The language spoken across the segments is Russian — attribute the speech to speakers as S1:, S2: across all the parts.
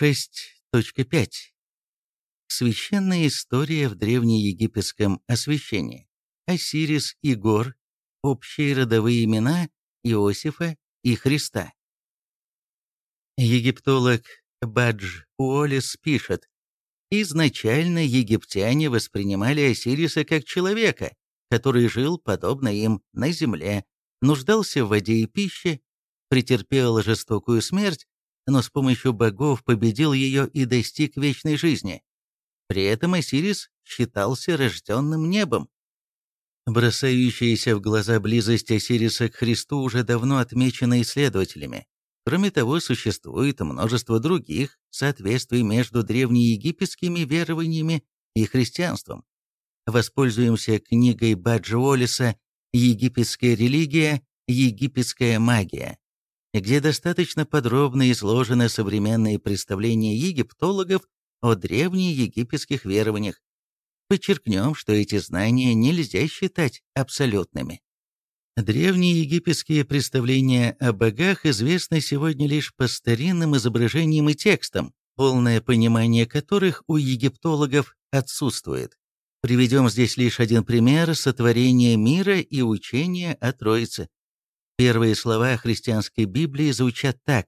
S1: 6.5. Священная история в древнеегипетском освящении. Осирис и Гор. Общие родовые имена Иосифа и Христа. Египтолог Бадж Уоллес пишет, Изначально египтяне воспринимали Осириса как человека, который жил, подобно им, на земле, нуждался в воде и пище, претерпел жестокую смерть, но с помощью богов победил ее и достиг вечной жизни. При этом Осирис считался рожденным небом. Бросающаяся в глаза близость Осириса к Христу уже давно отмечена исследователями. Кроме того, существует множество других соответствий между древнеегипетскими верованиями и христианством. Воспользуемся книгой Баджи Уоллеса «Египетская религия. Египетская магия», где достаточно подробно изложены современные представления египтологов о древнеегипетских верованиях. Подчеркнем, что эти знания нельзя считать абсолютными. Древние египетские представления о богах известны сегодня лишь по старинным изображениям и текстам, полное понимание которых у египтологов отсутствует. Приведем здесь лишь один пример сотворения мира и учения о Троице. Первые слова христианской Библии звучат так.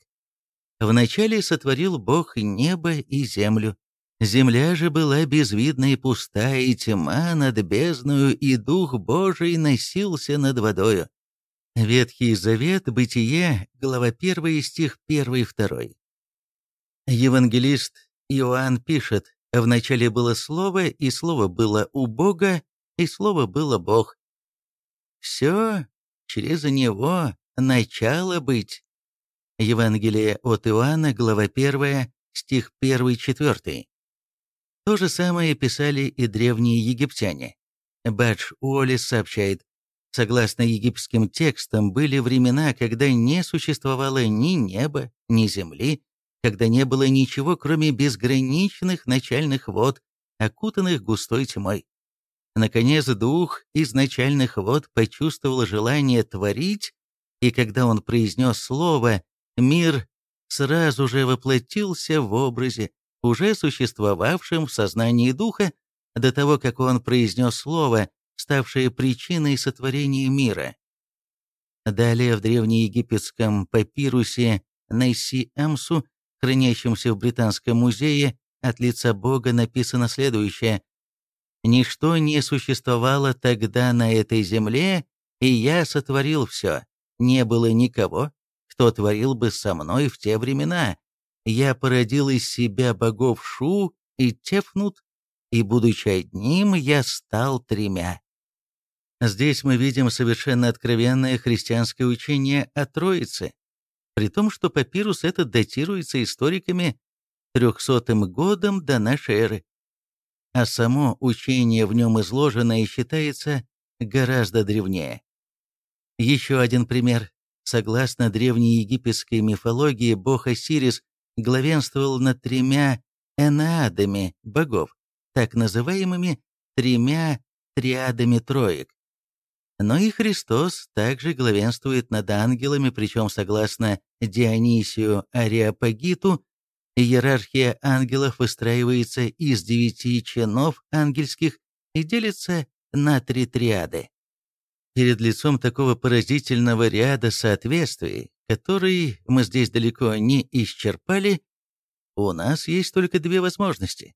S1: «Вначале сотворил Бог небо и землю. Земля же была безвидна и пустая, и тьма над бездною, и Дух Божий носился над водою». Ветхий Завет, Бытие, глава 1, стих 1-2. Евангелист Иоанн пишет, «Вначале было Слово, и Слово было у Бога, и Слово было Бог. Все через Него начало быть». Евангелие от Иоанна, глава 1, стих 1-4. То же самое писали и древние египтяне. Бадж Уоллес сообщает, согласно египетским текстам, были времена, когда не существовало ни неба, ни земли, когда не было ничего, кроме безграничных начальных вод, окутанных густой тьмой. Наконец, дух изначальных вод почувствовал желание творить, и когда он произнес слово, мир сразу же воплотился в образе, уже существовавшем в сознании духа, до того, как он произнес слово, ставшее причиной сотворения мира. Далее в древнеегипетском папирусе Нейси Амсу, хранящемся в Британском музее, от лица Бога написано следующее. «Ничто не существовало тогда на этой земле, и я сотворил все. Не было никого, кто творил бы со мной в те времена, я породил из себя богов Шу и Тефнут, и, будучи одним, я стал тремя. Здесь мы видим совершенно откровенное христианское учение о Троице, при том, что папирус этот датируется историками 300 годом до нашей эры. А само учение в нем изложенное считается гораздо древнее. Еще один пример. Согласно древнеегипетской мифологии, бог Осирис главенствовал над тремя энаадами богов, так называемыми тремя триадами троек. Но и Христос также главенствует над ангелами, причем, согласно Дионисию Ариапагиту, иерархия ангелов выстраивается из девяти чинов ангельских и делится на три триады. Перед лицом такого поразительного ряда соответствий который мы здесь далеко не исчерпали, у нас есть только две возможности.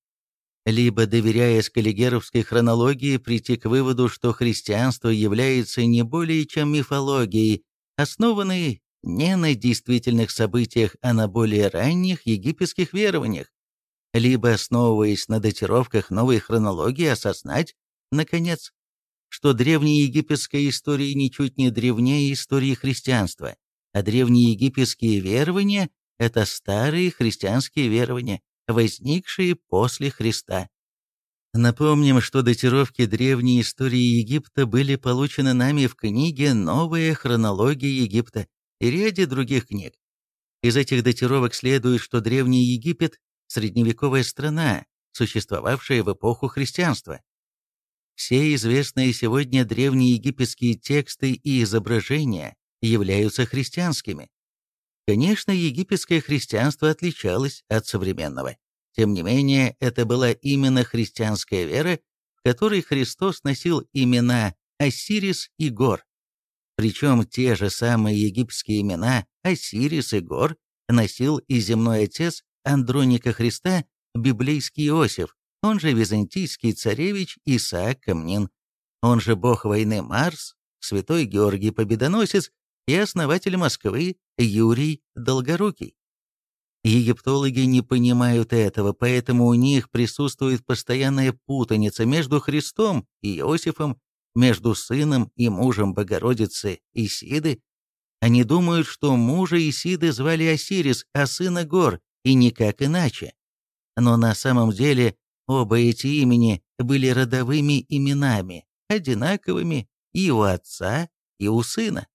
S1: Либо, доверяя скаллигеровской хронологии, прийти к выводу, что христианство является не более чем мифологией, основанной не на действительных событиях, а на более ранних египетских верованиях, либо, основываясь на датировках новой хронологии, осознать, наконец, что древнеегипетская история ничуть не древнее истории христианства, а древнеегипетские верования – это старые христианские верования, возникшие после Христа. Напомним, что датировки древней истории Египта были получены нами в книге «Новая хронология Египта» и ряде других книг. Из этих датировок следует, что Древний Египет – средневековая страна, существовавшая в эпоху христианства. Все известные сегодня древнеегипетские тексты и изображения являются христианскими. Конечно, египетское христианство отличалось от современного. Тем не менее, это была именно христианская вера, в которой Христос носил имена Осирис и Гор. Причем те же самые египетские имена Осирис и Гор носил и земной отец Андроника Христа, библейский Иосиф, он же византийский царевич Исаак Камнин, он же бог войны Марс, святой Георгий Победоносец и основатель Москвы Юрий Долгорукий. Египтологи не понимают этого, поэтому у них присутствует постоянная путаница между Христом и Иосифом, между сыном и мужем Богородицы Исиды. Они думают, что мужа Исиды звали Осирис, а сына Гор, и никак иначе. Но на самом деле оба эти имени были родовыми именами, одинаковыми и у отца, и у сына.